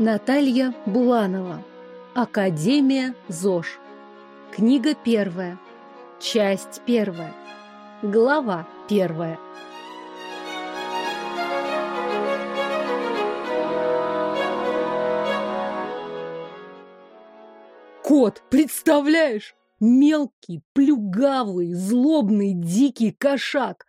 Наталья Буланова. Академия ЗОЖ. Книга первая. Часть первая. Глава первая. Кот, представляешь? Мелкий, плюгавый, злобный, дикий кошак.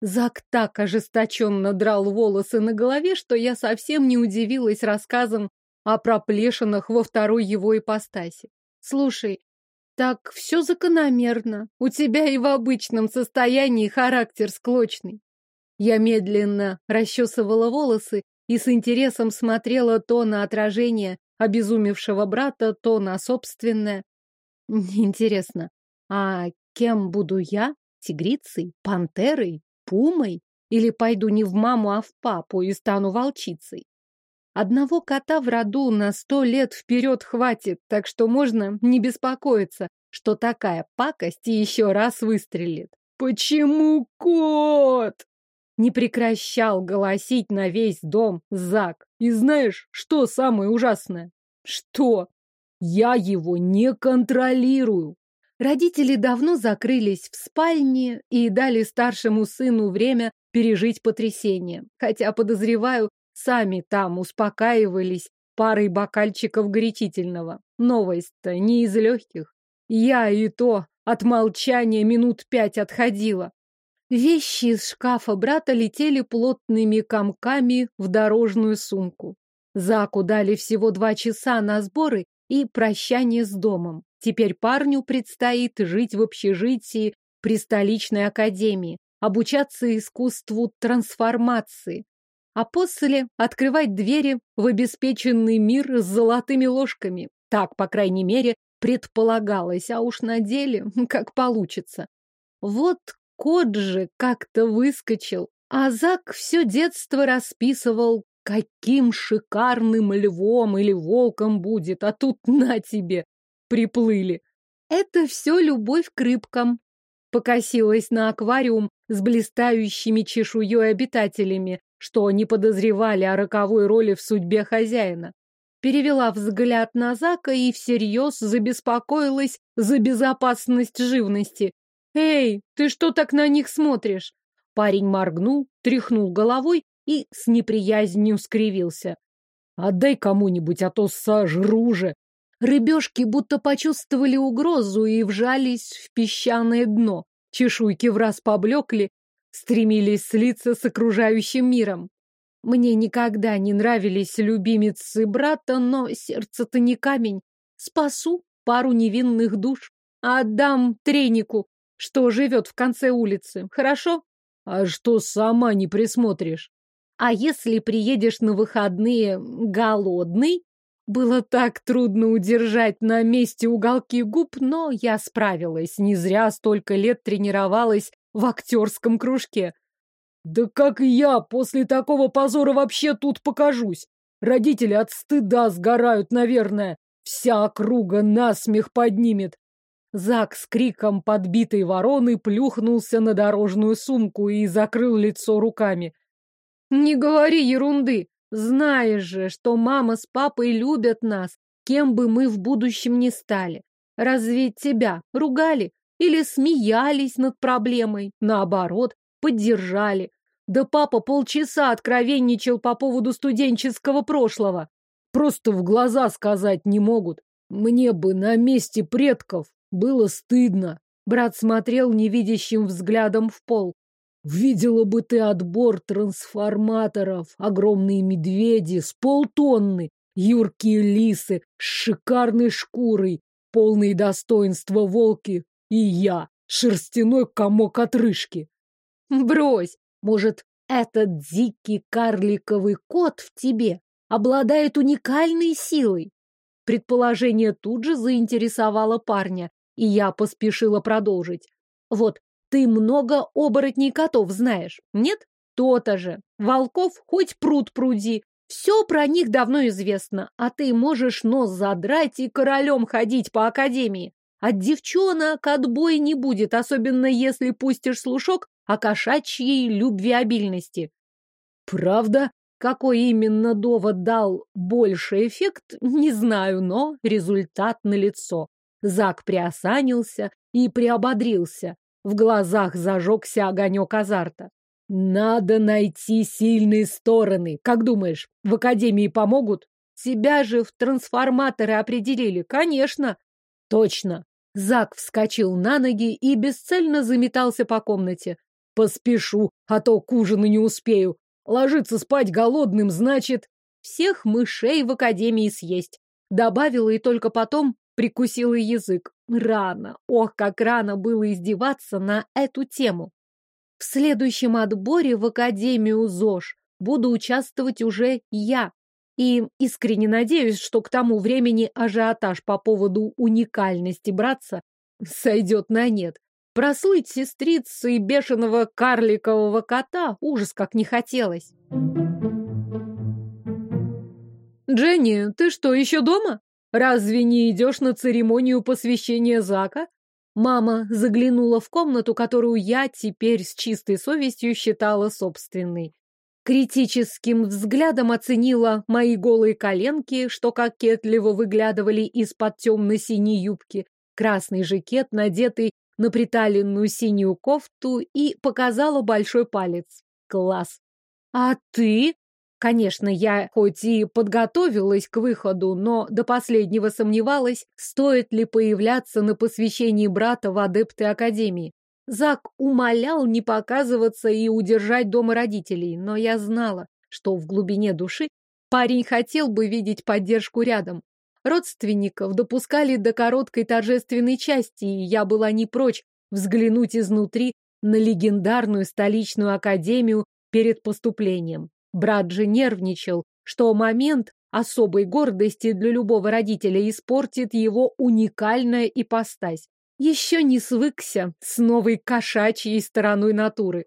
Зак так ожесточенно драл волосы на голове, что я совсем не удивилась рассказам о проплешинах во второй его ипостаси. Слушай, так все закономерно. У тебя и в обычном состоянии характер склочный. Я медленно расчесывала волосы и с интересом смотрела то на отражение обезумевшего брата, то на собственное. Интересно, а кем буду я? Тигрицей? Пантерой? Пумой? Или пойду не в маму, а в папу и стану волчицей? Одного кота в роду на сто лет вперед хватит, так что можно не беспокоиться, что такая пакость еще раз выстрелит. «Почему кот?» Не прекращал голосить на весь дом Зак. И знаешь, что самое ужасное? Что? Я его не контролирую. Родители давно закрылись в спальне и дали старшему сыну время пережить потрясение. Хотя, подозреваю, сами там успокаивались парой бокальчиков горячительного. Новость-то не из легких. Я и то от молчания минут пять отходила. Вещи из шкафа брата летели плотными комками в дорожную сумку. Заку дали всего два часа на сборы и прощание с домом. Теперь парню предстоит жить в общежитии при столичной академии, обучаться искусству трансформации, а после открывать двери в обеспеченный мир с золотыми ложками. Так, по крайней мере, предполагалось, а уж на деле как получится. Вот кот же как-то выскочил, а Зак все детство расписывал, каким шикарным львом или волком будет, а тут на тебе, приплыли. Это все любовь к рыбкам. Покосилась на аквариум с блистающими чешуей обитателями, что не подозревали о роковой роли в судьбе хозяина. Перевела взгляд на Зака и всерьез забеспокоилась за безопасность живности. «Эй, ты что так на них смотришь?» Парень моргнул, тряхнул головой и с неприязнью скривился. «Отдай кому-нибудь, а то сожру же!» Рыбешки будто почувствовали угрозу и вжались в песчаное дно. Чешуйки в раз поблекли, стремились слиться с окружающим миром. Мне никогда не нравились любимицы брата, но сердце-то не камень. Спасу пару невинных душ. Отдам тренику, что живет в конце улицы. Хорошо? А что сама не присмотришь? А если приедешь на выходные голодный? Было так трудно удержать на месте уголки губ, но я справилась. Не зря столько лет тренировалась в актерском кружке. Да как я после такого позора вообще тут покажусь? Родители от стыда сгорают, наверное. Вся округа насмех поднимет. Зак с криком подбитой вороны плюхнулся на дорожную сумку и закрыл лицо руками. «Не говори ерунды!» Знаешь же, что мама с папой любят нас, кем бы мы в будущем ни стали. Разве тебя ругали или смеялись над проблемой? Наоборот, поддержали. Да папа полчаса откровенничал по поводу студенческого прошлого. Просто в глаза сказать не могут. Мне бы на месте предков было стыдно. Брат смотрел невидящим взглядом в пол. Видела бы ты отбор трансформаторов, огромные медведи с полтонны, юркие лисы с шикарной шкурой, полные достоинства волки и я, шерстяной комок отрыжки. Брось, может, этот дикий карликовый кот в тебе обладает уникальной силой? Предположение тут же заинтересовало парня, и я поспешила продолжить. Вот ты много оборотней котов знаешь, нет? То-то же. Волков хоть пруд пруди. Все про них давно известно, а ты можешь нос задрать и королем ходить по академии. От девчонок отбой не будет, особенно если пустишь слушок о кошачьей любвеобильности. Правда? Какой именно довод дал больше эффект, не знаю, но результат налицо. Зак приосанился и приободрился. В глазах зажегся огонек азарта. Надо найти сильные стороны. Как думаешь, в академии помогут? Тебя же в трансформаторы определили, конечно. Точно. Зак вскочил на ноги и бесцельно заметался по комнате. Поспешу, а то к ужину не успею. Ложиться спать голодным значит всех мышей в академии съесть. Добавила и только потом прикусила язык. Рано, ох, как рано было издеваться на эту тему. В следующем отборе в Академию ЗОЖ буду участвовать уже я. И искренне надеюсь, что к тому времени ажиотаж по поводу уникальности братца сойдет на нет. Прослыть сестрицей бешеного карликового кота ужас как не хотелось. «Дженни, ты что, еще дома? Разве не идешь на церемонию посвящения Зака?» Мама заглянула в комнату, которую я теперь с чистой совестью считала собственной. Критическим взглядом оценила мои голые коленки, что кокетливо выглядывали из-под темно-синей юбки, красный жакет, надетый на приталенную синюю кофту, и показала большой палец. Класс! А ты? Конечно, я хоть и подготовилась к выходу, но до последнего сомневалась, стоит ли появляться на посвящении брата в адепты Академии. Зак умолял не показываться и удержать дома родителей, но я знала, что в глубине души парень хотел бы видеть поддержку рядом. Родственников допускали до короткой торжественной части, и я была не прочь взглянуть изнутри на легендарную столичную академию перед поступлением. Брат же нервничал, что момент особой гордости для любого родителя испортит его уникальная ипостась еще не свыкся с новой кошачьей стороной натуры.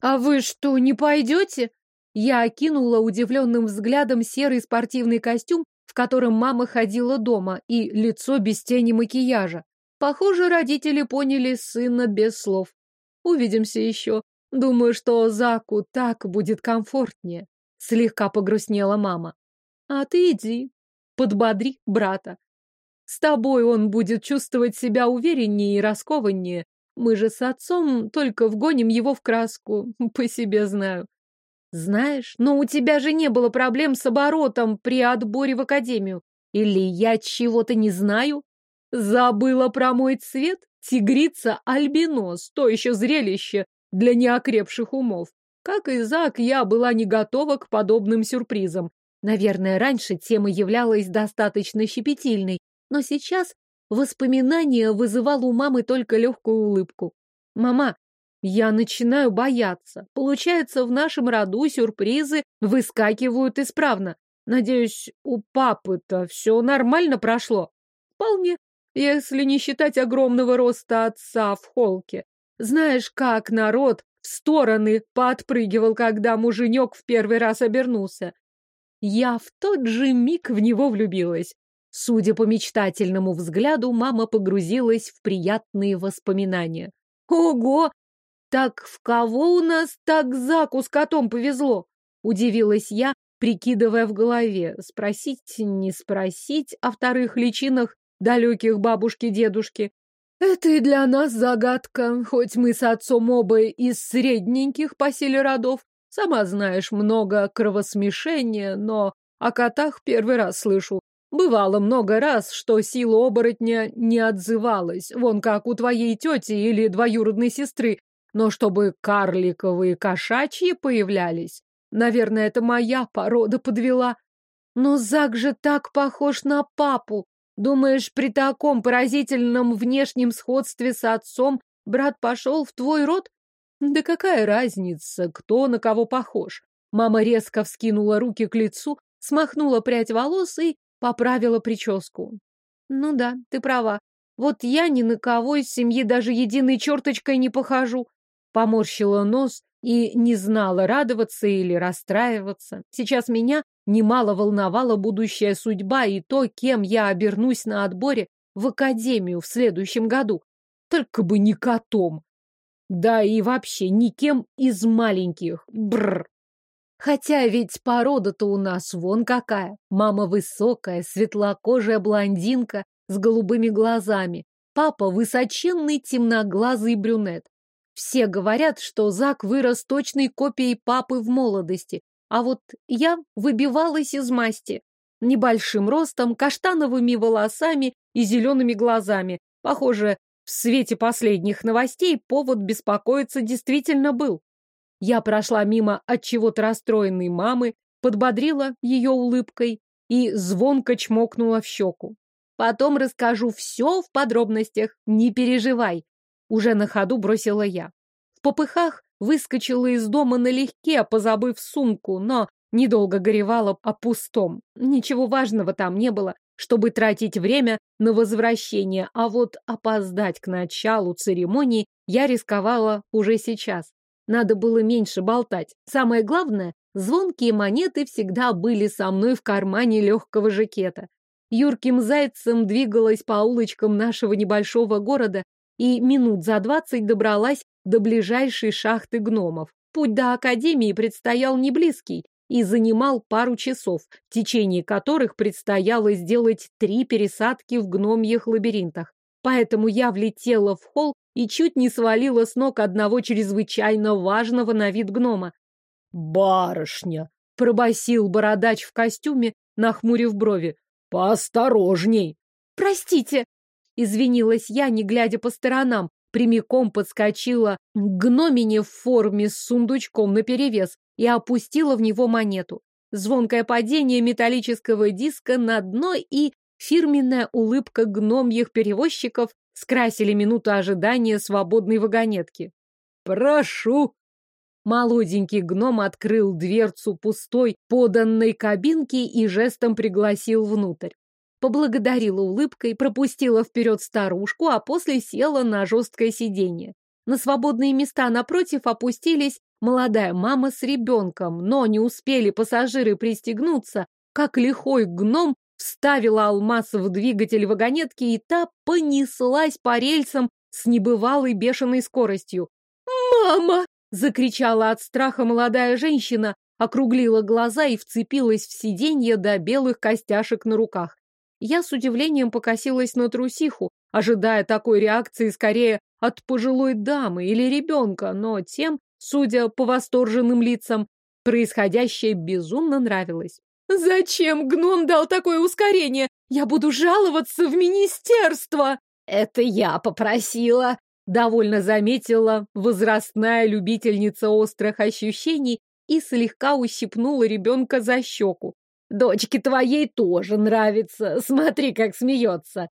«А вы что, не пойдете?» Я окинула удивленным взглядом серый спортивный костюм, в котором мама ходила дома, и лицо без тени макияжа. Похоже, родители поняли сына без слов. Увидимся еще. Думаю, что Заку так будет комфортнее. Слегка погрустнела мама. А ты иди, подбодри брата. С тобой он будет чувствовать себя увереннее и раскованнее. Мы же с отцом только вгоним его в краску, по себе знаю. Знаешь, но у тебя же не было проблем с оборотом при отборе в академию. Или я чего-то не знаю? Забыла про мой цвет? Тигрица-альбинос, то еще зрелище для неокрепших умов. Как и Зак, я была не готова к подобным сюрпризам. Наверное, раньше тема являлась достаточно щепетильной, но сейчас воспоминание вызывало у мамы только легкую улыбку. «Мама, я начинаю бояться. Получается, в нашем роду сюрпризы выскакивают исправно. Надеюсь, у папы-то все нормально прошло? Вполне, если не считать огромного роста отца в холке. Знаешь, как народ в стороны подпрыгивал, когда муженек в первый раз обернулся. Я в тот же миг в него влюбилась. Судя по мечтательному взгляду, мама погрузилась в приятные воспоминания. «Ого! Так в кого у нас так Заку с котом повезло?» Удивилась я, прикидывая в голове, спросить, не спросить о вторых личинах далеких бабушки-дедушки. Это и для нас загадка, хоть мы с отцом оба из средненьких по силе родов. Сама знаешь, много кровосмешения, но о котах первый раз слышу. Бывало много раз, что сила оборотня не отзывалась, вон как у твоей тети или двоюродной сестры, но чтобы карликовые кошачьи появлялись, наверное, это моя порода подвела. Но Зак же так похож на папу. Думаешь, при таком поразительном внешнем сходстве с отцом брат пошел в твой род? Да какая разница, кто на кого похож? Мама резко вскинула руки к лицу, смахнула прядь волос и Поправила прическу. Ну да, ты права. Вот я ни на кого из семьи даже единой черточкой не похожу. Поморщила нос и не знала, радоваться или расстраиваться. Сейчас меня немало волновала будущая судьба и то, кем я обернусь на отборе в академию в следующем году. Только бы не котом. Да и вообще никем из маленьких. Бррр. Хотя ведь порода-то у нас вон какая. Мама высокая, светлокожая блондинка с голубыми глазами. Папа высоченный темноглазый брюнет. Все говорят, что Зак вырос точной копией папы в молодости, а вот я выбивалась из масти. Небольшим ростом, каштановыми волосами и зелеными глазами. Похоже, в свете последних новостей повод беспокоиться действительно был. Я прошла мимо от чего-то расстроенной мамы, подбодрила ее улыбкой и звонко чмокнула в щеку. Потом расскажу все в подробностях, не переживай. Уже на ходу бросила я. В попыхах выскочила из дома налегке, позабыв сумку, но недолго горевала о пустом. Ничего важного там не было, чтобы тратить время на возвращение, а вот опоздать к началу церемонии я рисковала уже сейчас. Надо было меньше болтать. Самое главное, звонкие монеты всегда были со мной в кармане легкого жакета. Юрким зайцем двигалась по улочкам нашего небольшого города и минут за двадцать добралась до ближайшей шахты гномов. Путь до академии предстоял не близкий и занимал пару часов, в течение которых предстояло сделать три пересадки в гномьих лабиринтах. Поэтому я влетела в холл и чуть не свалила с ног одного чрезвычайно важного на вид гнома. «Барышня!» — пробасил бородач в костюме, нахмурив брови. «Поосторожней!» «Простите!» — извинилась я, не глядя по сторонам, прямиком подскочила к гномине в форме с сундучком наперевес и опустила в него монету. Звонкое падение металлического диска на дно и фирменная улыбка гномьих перевозчиков скрасили минуту ожидания свободной вагонетки. «Прошу!» Молоденький гном открыл дверцу пустой поданной кабинки и жестом пригласил внутрь. Поблагодарила улыбкой, пропустила вперед старушку, а после села на жесткое сиденье. На свободные места напротив опустились молодая мама с ребенком, но не успели пассажиры пристегнуться, как лихой гном вставила алмаз в двигатель вагонетки, и та понеслась по рельсам с небывалой бешеной скоростью. «Мама!» Закричала от страха молодая женщина, округлила глаза и вцепилась в сиденье до белых костяшек на руках. Я с удивлением покосилась на трусиху, ожидая такой реакции скорее от пожилой дамы или ребенка, но тем, судя по восторженным лицам, происходящее безумно нравилось. «Зачем гном дал такое ускорение? Я буду жаловаться в министерство!» «Это я попросила!» довольно заметила возрастная любительница острых ощущений и слегка ущипнула ребенка за щеку. «Дочке твоей тоже нравится, смотри, как смеется!»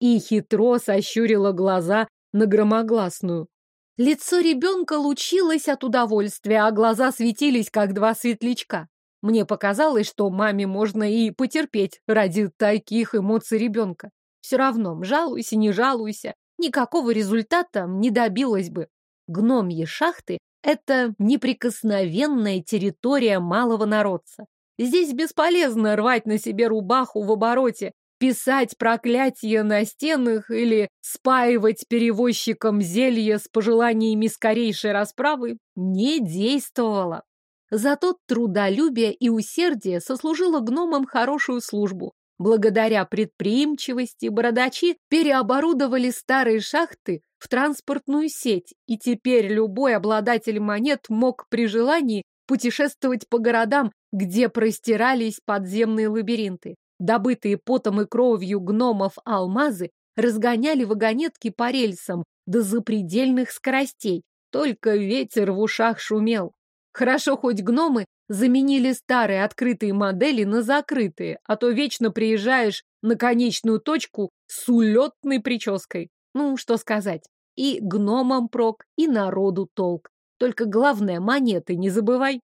И хитро сощурила глаза на громогласную. Лицо ребенка лучилось от удовольствия, а глаза светились, как два светлячка. Мне показалось, что маме можно и потерпеть ради таких эмоций ребенка. Все равно, жалуйся, не жалуйся, никакого результата не добилась бы. Гномьи шахты – это неприкосновенная территория малого народца. Здесь бесполезно рвать на себе рубаху в обороте, писать проклятия на стенах или спаивать перевозчикам зелье с пожеланиями скорейшей расправы не действовало. Зато трудолюбие и усердие сослужило гномам хорошую службу. Благодаря предприимчивости бородачи переоборудовали старые шахты в транспортную сеть, и теперь любой обладатель монет мог при желании путешествовать по городам, где простирались подземные лабиринты. Добытые потом и кровью гномов алмазы разгоняли вагонетки по рельсам до запредельных скоростей. Только ветер в ушах шумел. Хорошо хоть гномы заменили старые открытые модели на закрытые, а то вечно приезжаешь на конечную точку с улетной прической. Ну, что сказать. И гномам прок, и народу толк. Только главное, монеты не забывай.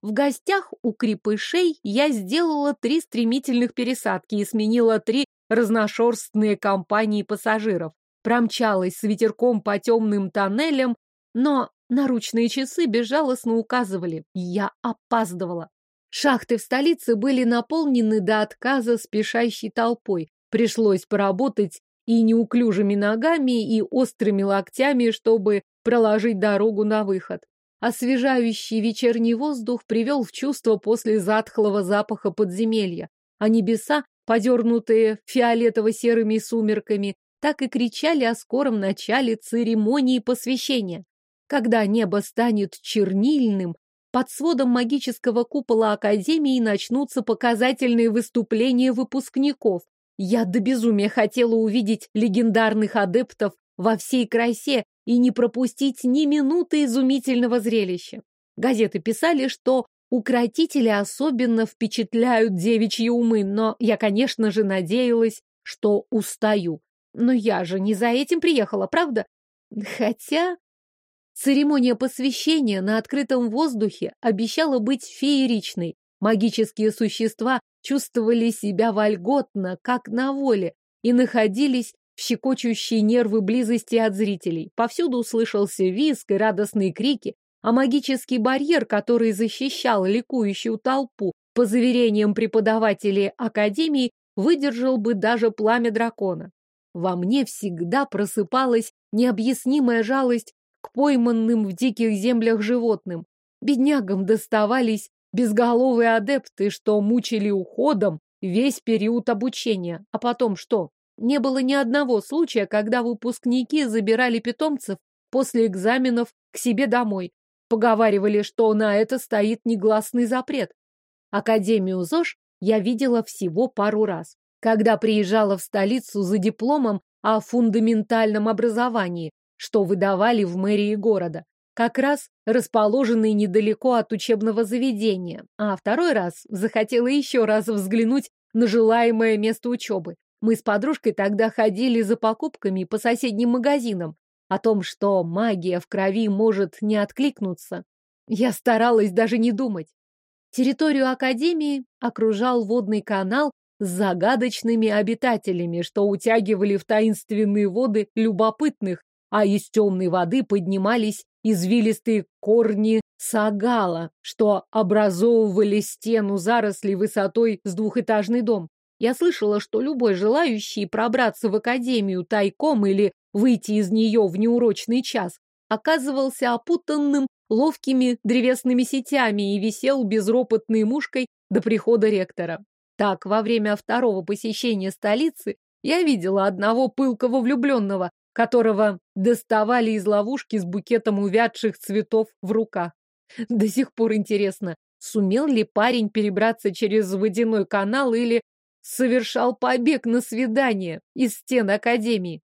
В гостях у крепышей я сделала три стремительных пересадки и сменила три разношерстные компании пассажиров. Промчалась с ветерком по темным тоннелям, но Наручные часы безжалостно указывали. Я опаздывала. Шахты в столице были наполнены до отказа спешащей толпой. Пришлось поработать и неуклюжими ногами, и острыми локтями, чтобы проложить дорогу на выход. Освежающий вечерний воздух привел в чувство после затхлого запаха подземелья, а небеса, подернутые фиолетово-серыми сумерками, так и кричали о скором начале церемонии посвящения. Когда небо станет чернильным, под сводом магического купола Академии начнутся показательные выступления выпускников. Я до безумия хотела увидеть легендарных адептов во всей красе и не пропустить ни минуты изумительного зрелища. Газеты писали, что укротители особенно впечатляют девичьи умы, но я, конечно же, надеялась, что устаю. Но я же не за этим приехала, правда? Хотя... Церемония посвящения на открытом воздухе обещала быть фееричной. Магические существа чувствовали себя вольготно, как на воле, и находились щекочущие нервы близости от зрителей. Повсюду слышался визг и радостные крики, а магический барьер, который защищал ликующую толпу, по заверениям преподавателей Академии, выдержал бы даже пламя дракона. Во мне всегда просыпалась необъяснимая жалость к пойманным в диких землях животным. Беднягам доставались безголовые адепты, что мучили уходом весь период обучения. А потом что? Не было ни одного случая, когда выпускники забирали питомцев после экзаменов к себе домой. Поговаривали, что на это стоит негласный запрет. Академию ЗОЖ я видела всего пару раз. Когда приезжала в столицу за дипломом о фундаментальном образовании, что выдавали в мэрии города, как раз расположенный недалеко от учебного заведения, а второй раз захотела еще раз взглянуть на желаемое место учебы. Мы с подружкой тогда ходили за покупками по соседним магазинам. О том, что магия в крови может не откликнуться, я старалась даже не думать. Территорию Академии окружал водный канал с загадочными обитателями, что утягивали в таинственные воды любопытных, а из темной воды поднимались извилистые корни сагала, что образовывали стену зарослей высотой с двухэтажный дом. Я слышала, что любой желающий пробраться в академию тайком или выйти из нее в неурочный час оказывался опутанным ловкими древесными сетями и висел безропотной мушкой до прихода ректора. Так, во время второго посещения столицы я видела одного пылкого влюбленного, которого доставали из ловушки с букетом увядших цветов в руках. До сих пор интересно, сумел ли парень перебраться через водяной канал или совершал побег на свидание из стен Академии.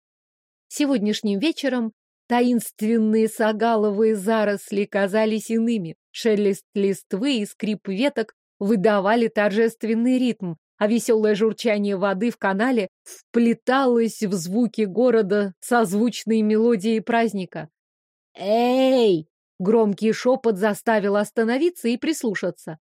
Сегодняшним вечером таинственные сагаловые заросли казались иными. Шелест листвы и скрип веток выдавали торжественный ритм, а веселое журчание воды в канале вплеталось в звуки города созвучной мелодией праздника. «Эй!» — громкий шепот заставил остановиться и прислушаться.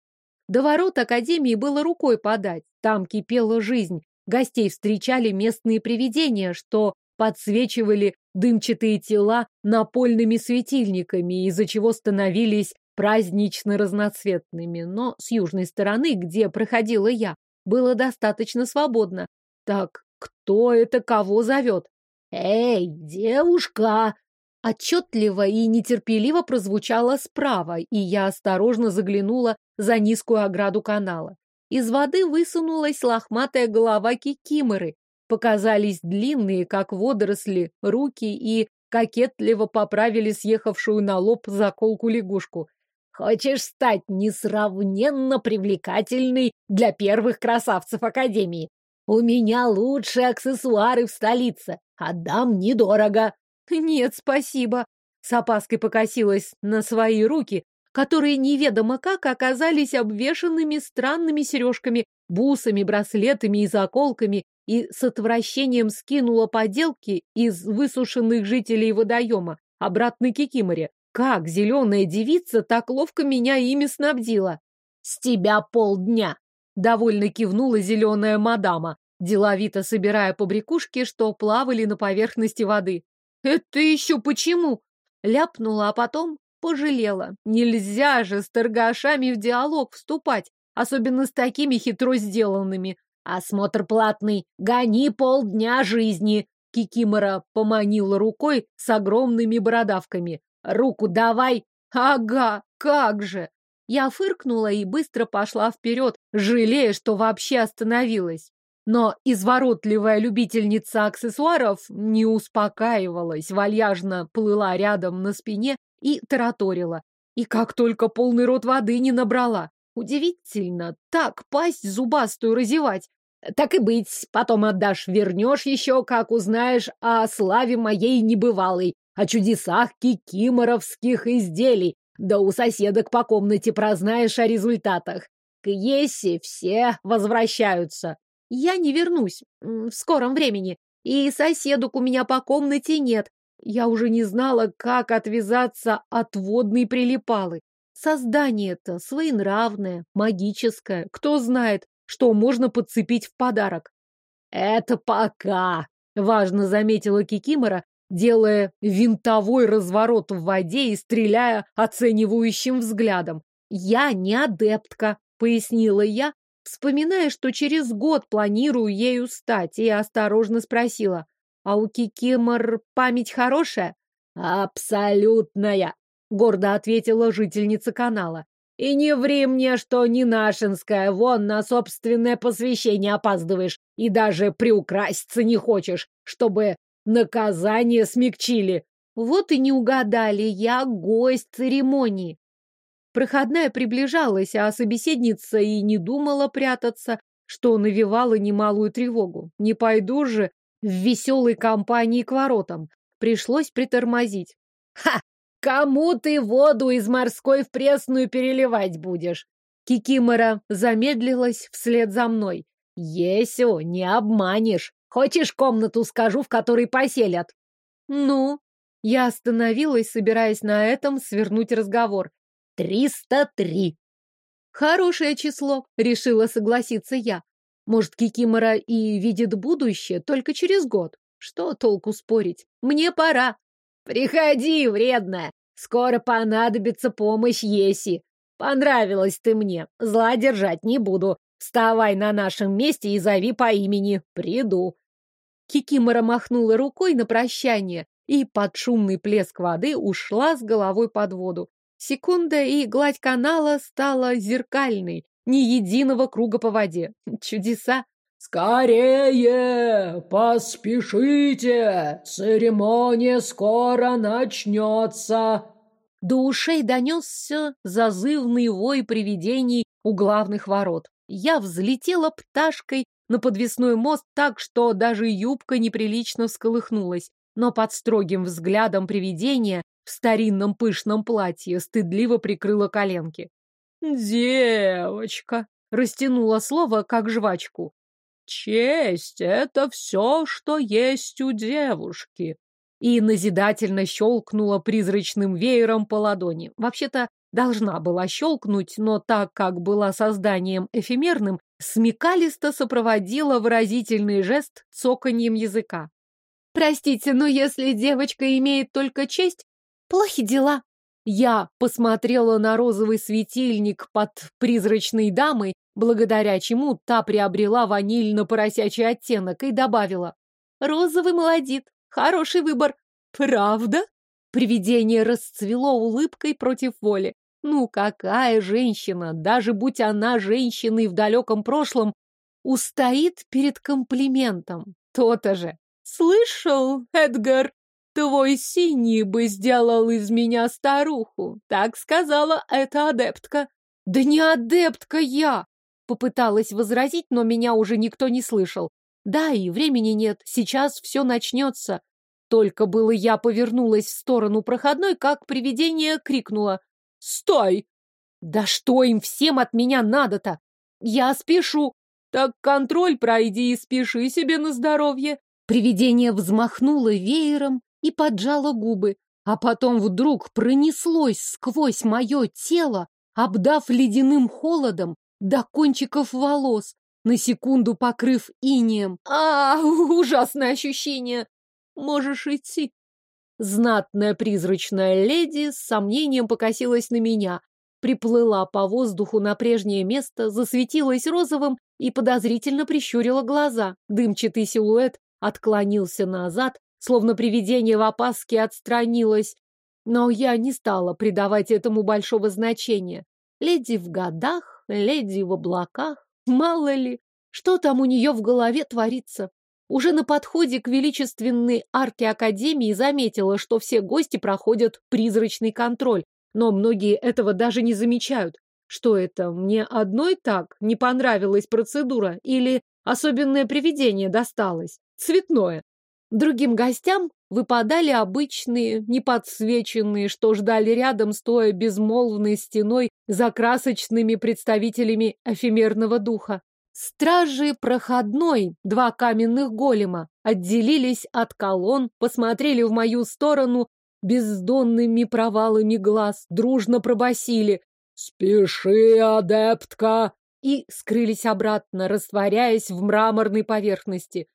До ворот Академии было рукой подать. Там кипела жизнь. Гостей встречали местные привидения, что подсвечивали дымчатые тела напольными светильниками, из-за чего становились празднично разноцветными. Но с южной стороны, где проходила я, было достаточно свободно. Так кто это кого зовет? «Эй, девушка!» Отчетливо и нетерпеливо прозвучало справа, и я осторожно заглянула за низкую ограду канала. Из воды высунулась лохматая голова кикиморы. Показались длинные, как водоросли, руки и кокетливо поправили съехавшую на лоб заколку лягушку. «Хочешь стать несравненно привлекательной для первых красавцев Академии? У меня лучшие аксессуары в столице. Отдам недорого». «Нет, спасибо». С опаской покосилась на свои руки, которые неведомо как оказались обвешанными странными сережками, бусами, браслетами и заколками, и с отвращением скинула поделки из высушенных жителей водоема обратно к Кикиморе. Как зеленая девица так ловко меня ими снабдила? С тебя полдня! Довольно кивнула зеленая мадама, деловито собирая побрякушки, что плавали на поверхности воды. Это еще почему? Ляпнула, а потом пожалела. Нельзя же с торгашами в диалог вступать, особенно с такими хитро сделанными. Осмотр платный, гони полдня жизни. Кикимора поманила рукой с огромными бородавками. Руку давай, Ага, как же! Я фыркнула и быстро пошла вперед, жалея, что вообще остановилась. Но изворотливая любительница аксессуаров не успокаивалась, вальяжно плыла рядом на спине и тараторила. И как только полный рот воды не набрала. Удивительно, так пасть зубастую разевать. Так и быть, потом отдашь, вернешь еще, как узнаешь о славе моей небывалой, о чудесах кикиморовских изделий, да у соседок по комнате прознаешь о результатах. К Есе все возвращаются. Я не вернусь в скором времени, и соседок у меня по комнате нет. Я уже не знала, как отвязаться от водной прилипалы. Создание-то своенравное, магическое. Кто знает, что можно подцепить в подарок. «Это пока», — важно заметила Кикимора, делая винтовой разворот в воде и стреляя оценивающим взглядом. «Я не адептка», — пояснила я, вспоминая, что через год планирую ею стать, и осторожно спросила, «А у Кикимор память хорошая?» «Абсолютная», — гордо ответила жительница канала. И не ври мне, что не нашинская, вон на собственное посвящение опаздываешь и даже приукраситься не хочешь, чтобы наказание смягчили. Вот и не угадали, я гость церемонии. Проходная приближалась, а собеседница и не думала прятаться, что навевало немалую тревогу. Не пойду же в веселой компании к воротам. Пришлось притормозить. «Ха! Кому ты воду из морской в пресную переливать будешь? Кикимора замедлилась вслед за мной. Есю, не обманешь. Хочешь комнату скажу, в которой поселят? Ну, я остановилась, собираясь на этом свернуть разговор. Триста три. Хорошее число, решила согласиться я. Может, Кикимора и видит будущее только через год. Что толку спорить? Мне пора. «Приходи, вредная! Скоро понадобится помощь Еси. Понравилась ты мне, зла держать не буду. Вставай на нашем месте и зови по имени. Приду». Кикимора махнула рукой на прощание и под шумный плеск воды ушла с головой под воду. Секунда, и гладь канала стала зеркальной, ни единого круга по воде. Чудеса! «Скорее! Поспешите! Церемония скоро начнется!» До ушей донесся зазывный вой привидений у главных ворот. Я взлетела пташкой на подвесной мост так, что даже юбка неприлично всколыхнулась, но под строгим взглядом привидения в старинном пышном платье стыдливо прикрыла коленки. «Девочка!» — растянула слово, как жвачку. Честь — это все, что есть у девушки. И назидательно щелкнула призрачным веером по ладони. Вообще-то должна была щелкнуть, но так как была созданием эфемерным, смекалисто сопроводила выразительный жест цоканьем языка. «Простите, но если девочка имеет только честь, плохи дела». Я посмотрела на розовый светильник под призрачной дамой благодаря чему та приобрела ванильно-поросячий оттенок и добавила. «Розовый молодит. Хороший выбор. Правда?» Привидение расцвело улыбкой против воли. Ну, какая женщина, даже будь она женщиной в далеком прошлом, устоит перед комплиментом. То-то же. «Слышал, Эдгар, твой синий бы сделал из меня старуху», так сказала эта адептка. «Да не адептка я!» Попыталась возразить, но меня уже никто не слышал. Да, и времени нет, сейчас все начнется. Только было я повернулась в сторону проходной, как привидение крикнуло. «Стой!» «Да что им всем от меня надо-то? Я спешу!» «Так контроль пройди и спеши себе на здоровье!» Привидение взмахнуло веером и поджало губы, а потом вдруг пронеслось сквозь мое тело, обдав ледяным холодом до кончиков волос, на секунду покрыв инеем. А, ужасное ощущение! Можешь идти. Знатная призрачная леди с сомнением покосилась на меня, приплыла по воздуху на прежнее место, засветилась розовым и подозрительно прищурила глаза. Дымчатый силуэт отклонился назад, словно привидение в опаске отстранилось. Но я не стала придавать этому большого значения. Леди в годах, леди в облаках, мало ли, что там у нее в голове творится. Уже на подходе к величественной арке Академии заметила, что все гости проходят призрачный контроль, но многие этого даже не замечают. Что это, мне одной так не понравилась процедура или особенное привидение досталось? Цветное. Другим гостям выпадали обычные, неподсвеченные, что ждали рядом, стоя безмолвной стеной за красочными представителями эфемерного духа. Стражи проходной, два каменных голема, отделились от колонн, посмотрели в мою сторону бездонными провалами глаз, дружно пробасили «Спеши, адептка!» и скрылись обратно, растворяясь в мраморной поверхности.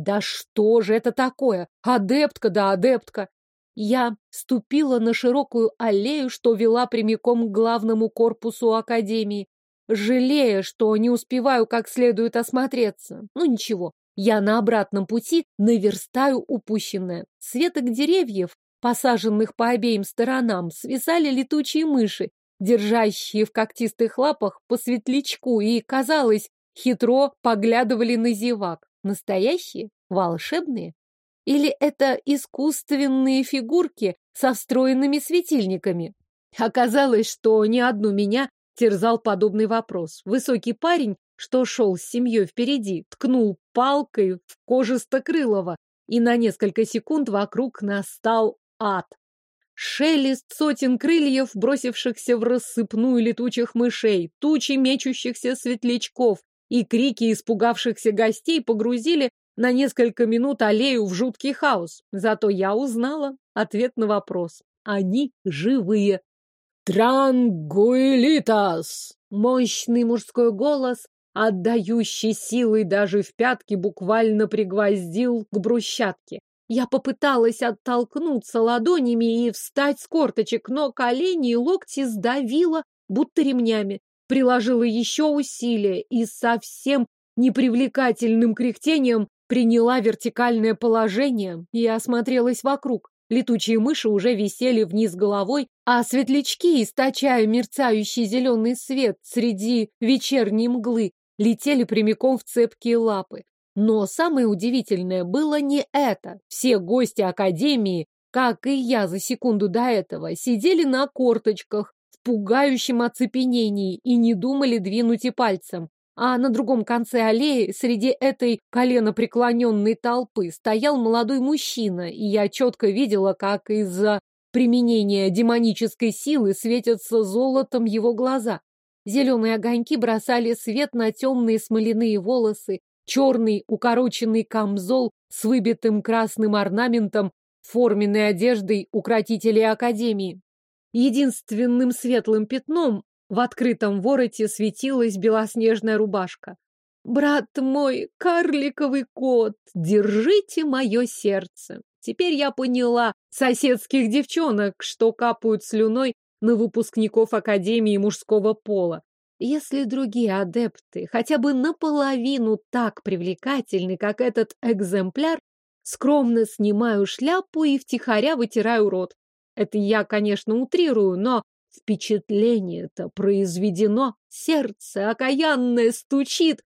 Да что же это такое? Адептка да адептка! Я ступила на широкую аллею, что вела прямиком к главному корпусу Академии, жалея, что не успеваю как следует осмотреться. Ну ничего, я на обратном пути наверстаю упущенное. С веток деревьев, посаженных по обеим сторонам, свисали летучие мыши, держащие в когтистых лапах по светлячку, и, казалось, хитро поглядывали на зевак. Настоящие? Волшебные? Или это искусственные фигурки со встроенными светильниками? Оказалось, что ни одну меня терзал подобный вопрос. Высокий парень, что шел с семьей впереди, ткнул палкой в кожистокрылого, и на несколько секунд вокруг настал ад. Шелест сотен крыльев, бросившихся в рассыпную летучих мышей, тучи мечущихся светлячков, и крики испугавшихся гостей погрузили на несколько минут аллею в жуткий хаос. Зато я узнала ответ на вопрос. Они живые. «Трангуэлитас!» Мощный мужской голос, отдающий силой даже в пятки, буквально пригвоздил к брусчатке. Я попыталась оттолкнуться ладонями и встать с корточек, но колени и локти сдавило, будто ремнями приложила еще усилия и совсем непривлекательным кряхтением приняла вертикальное положение и осмотрелась вокруг. Летучие мыши уже висели вниз головой, а светлячки, источая мерцающий зеленый свет среди вечерней мглы, летели прямиком в цепкие лапы. Но самое удивительное было не это. Все гости Академии, как и я за секунду до этого, сидели на корточках, пугающем оцепенении и не думали двинуть и пальцем. А на другом конце аллеи, среди этой коленопреклоненной толпы, стоял молодой мужчина, и я четко видела, как из-за применения демонической силы светятся золотом его глаза. Зеленые огоньки бросали свет на темные смоляные волосы, черный укороченный камзол с выбитым красным орнаментом, форменной одеждой укротителей Академии. Единственным светлым пятном в открытом вороте светилась белоснежная рубашка. «Брат мой, карликовый кот, держите мое сердце!» Теперь я поняла соседских девчонок, что капают слюной на выпускников Академии мужского пола. Если другие адепты хотя бы наполовину так привлекательны, как этот экземпляр, скромно снимаю шляпу и втихаря вытираю рот. Это я, конечно, утрирую, но впечатление-то произведено. Сердце окаянное стучит.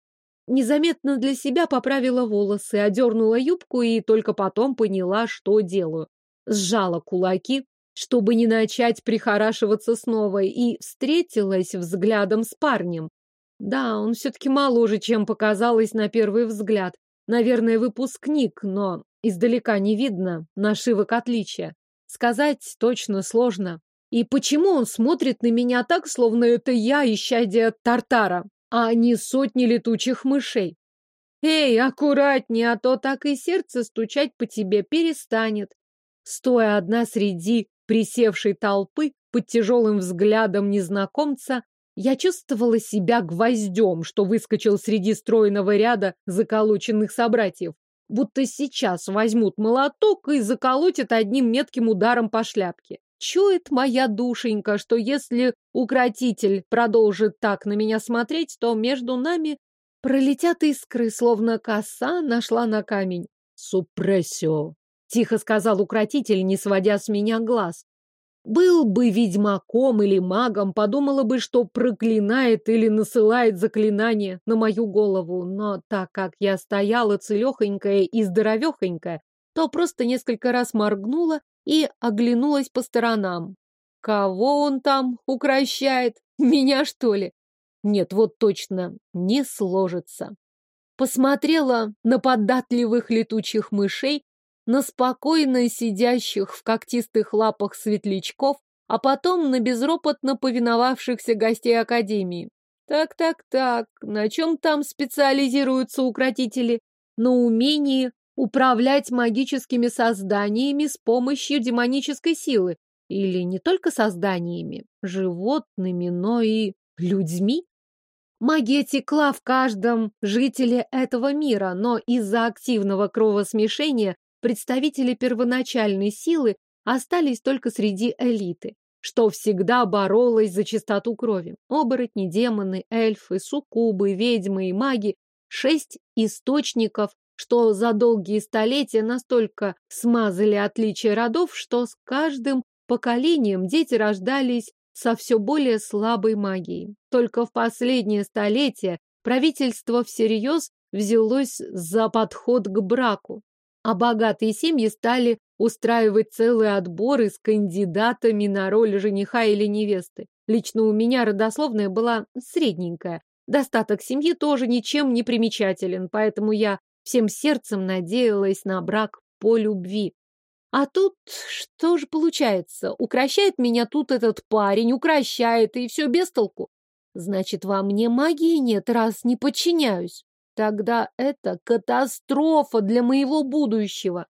Незаметно для себя поправила волосы, одернула юбку и только потом поняла, что делаю. Сжала кулаки, чтобы не начать прихорашиваться снова, и встретилась взглядом с парнем. Да, он все-таки моложе, чем показалось на первый взгляд. Наверное, выпускник, но издалека не видно нашивок отличия. Сказать точно сложно. И почему он смотрит на меня так, словно это я, исчадие Тартара, а не сотни летучих мышей? Эй, аккуратнее, а то так и сердце стучать по тебе перестанет. Стоя одна среди присевшей толпы под тяжелым взглядом незнакомца, я чувствовала себя гвоздем, что выскочил среди стройного ряда заколоченных собратьев будто сейчас возьмут молоток и заколотят одним метким ударом по шляпке. Чует моя душенька, что если укротитель продолжит так на меня смотреть, то между нами пролетят искры, словно коса нашла на камень. «Супрессио», — тихо сказал укротитель, не сводя с меня глаз. Был бы ведьмаком или магом, подумала бы, что проклинает или насылает заклинание на мою голову. Но так как я стояла целехонькая и здоровехонькая, то просто несколько раз моргнула и оглянулась по сторонам. Кого он там укращает? Меня, что ли? Нет, вот точно, не сложится. Посмотрела на податливых летучих мышей, на спокойно сидящих в когтистых лапах светлячков, а потом на безропотно повиновавшихся гостей Академии. Так-так-так, на чем там специализируются укротители? На умении управлять магическими созданиями с помощью демонической силы. Или не только созданиями, животными, но и людьми? Магия текла в каждом жителе этого мира, но из-за активного кровосмешения представители первоначальной силы остались только среди элиты, что всегда боролась за чистоту крови. Оборотни, демоны, эльфы, суккубы, ведьмы и маги – шесть источников, что за долгие столетия настолько смазали отличия родов, что с каждым поколением дети рождались со все более слабой магией. Только в последнее столетие правительство всерьез взялось за подход к браку, а богатые семьи стали устраивать целый отбор из кандидатами на роль жениха или невесты. Лично у меня родословная была средненькая. Достаток семьи тоже ничем не примечателен, поэтому я всем сердцем надеялась на брак по любви. А тут что же получается? Укращает меня тут этот парень, укращает, и все без толку. Значит, во мне магии нет, раз не подчиняюсь. Тогда это катастрофа для моего будущего.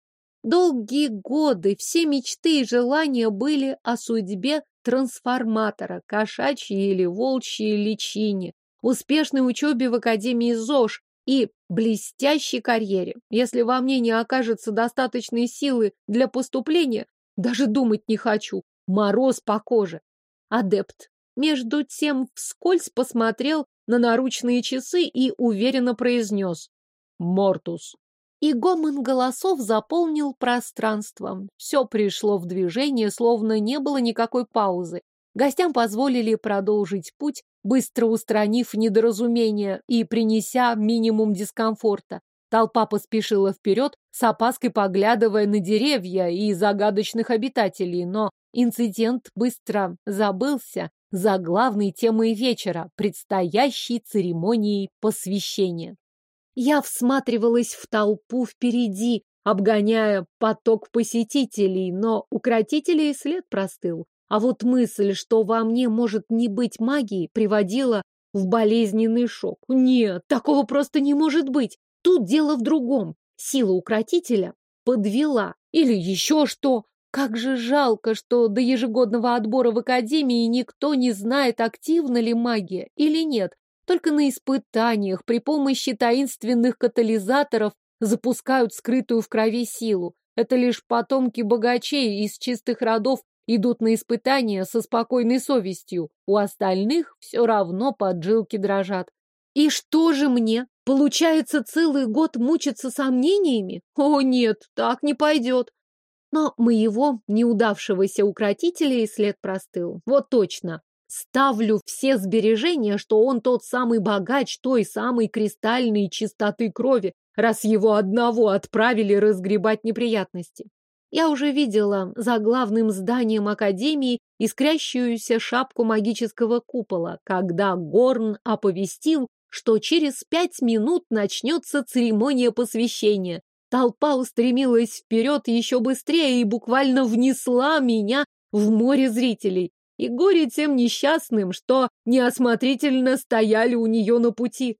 Долгие годы все мечты и желания были о судьбе трансформатора, кошачьей или волчьей личине, успешной учебе в Академии ЗОЖ и блестящей карьере. Если во мне не окажется достаточной силы для поступления, даже думать не хочу. Мороз по коже. Адепт. Между тем вскользь посмотрел на наручные часы и уверенно произнес «Мортус». И гомон голосов заполнил пространство. Все пришло в движение, словно не было никакой паузы. Гостям позволили продолжить путь, быстро устранив недоразумение и принеся минимум дискомфорта. Толпа поспешила вперед, с опаской поглядывая на деревья и загадочных обитателей, но инцидент быстро забылся, за главной темой вечера, предстоящей церемонией посвящения. Я всматривалась в толпу впереди, обгоняя поток посетителей, но укротителей след простыл. А вот мысль, что во мне может не быть магии, приводила в болезненный шок. Нет, такого просто не может быть. Тут дело в другом. Сила укротителя подвела. Или еще что. Как же жалко, что до ежегодного отбора в академии никто не знает, активна ли магия или нет. Только на испытаниях при помощи таинственных катализаторов запускают скрытую в крови силу. Это лишь потомки богачей из чистых родов идут на испытания со спокойной совестью. У остальных все равно поджилки дрожат. И что же мне? Получается целый год мучиться сомнениями? О нет, так не пойдет. Но моего неудавшегося укротителя и след простыл. Вот точно. Ставлю все сбережения, что он тот самый богач той самой кристальной чистоты крови, раз его одного отправили разгребать неприятности. Я уже видела за главным зданием Академии искрящуюся шапку магического купола, когда Горн оповестил, что через пять минут начнется церемония посвящения, Толпа устремилась вперед еще быстрее и буквально внесла меня в море зрителей. И горе тем несчастным, что неосмотрительно стояли у нее на пути.